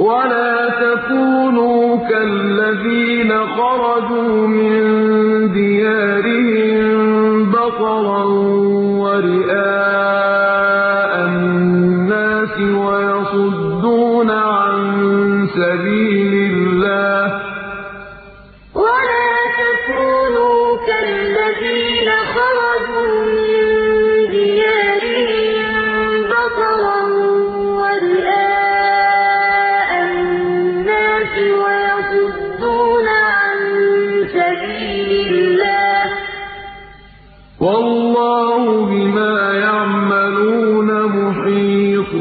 ولا تكونوا كالذين خرجوا من ديارهم بطرا ورئاء الناس ويصدون عن سبيل الله ولا تكونوا كالذين ويصدون عن سبيل الله. والله بما يعملون محيط.